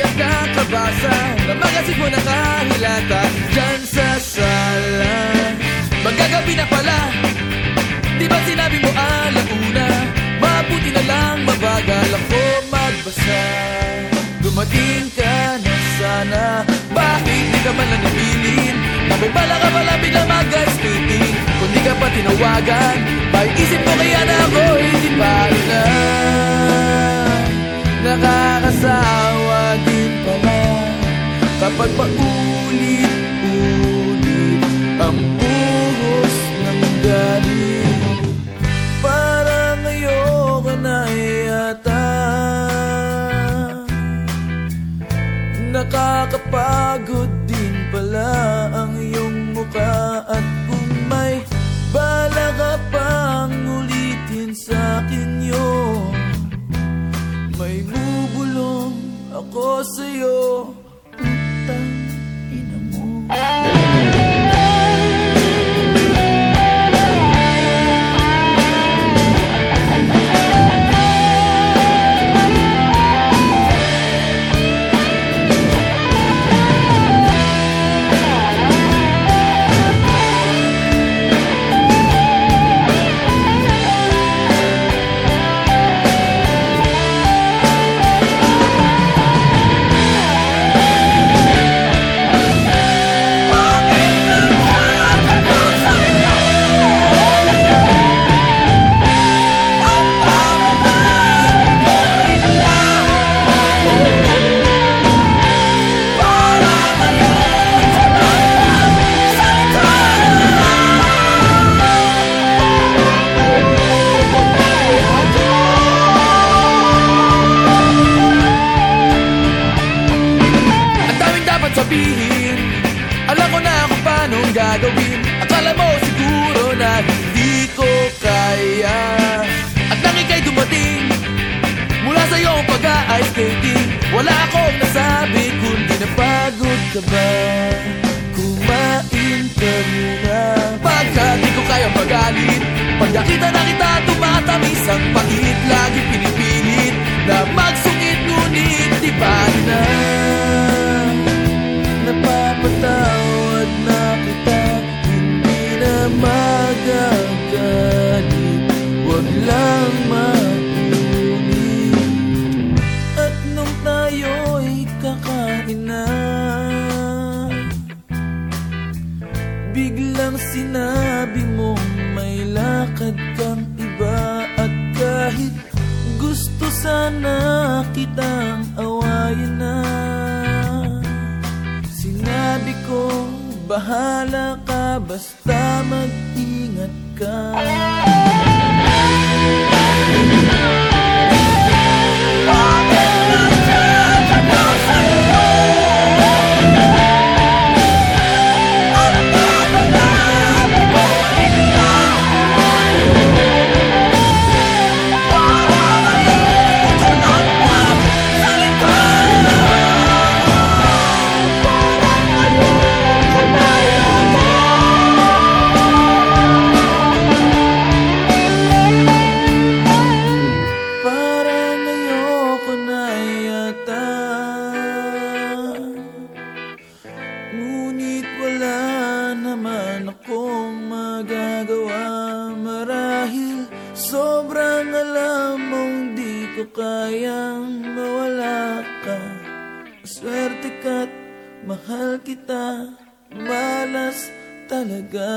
at nakabasa Na magasin mo nakahilata Diyan sa sala Magagabi na pala Di ba sinabi mo alauna? Mabuti na lang mabagal ako magbasa. Dumating ka na sana Bakit di ka man lang napilin? Abay bala ka pala bigla mag-guys meeting Kung di ka pa tinawagan May isip mo kaya na ako hindi pa ina Nakakasawa. Kapag paulit-ulit Ang buhos ng galing. Parang ayoko na yata Nakakapagod din pala ang iyong mukha. At kung may bala ka pang ulitin sa akin yun May bubulong ako sa'yo sabihin. Alam ko na kung paano gagawin. Akala mo siguro na hindi ko kaya. At nang ika'y dumating Mula sa iyong pag-ice skating Wala akong nasabi kundi napagod ka ba. Kumain ka muna. Pagkat di ko kaya magalit Pag nakita na kita tumatamis ang pangit Lagi pinipilit na magsungit Ngunit di ba na sinabi mong may lakad kang iba At kahit gusto sana kitang awayin na. Sinabi ko, bahala ka basta mag-ingat ka kayang mawala ka. Swerte ka't mahal kita Malas talaga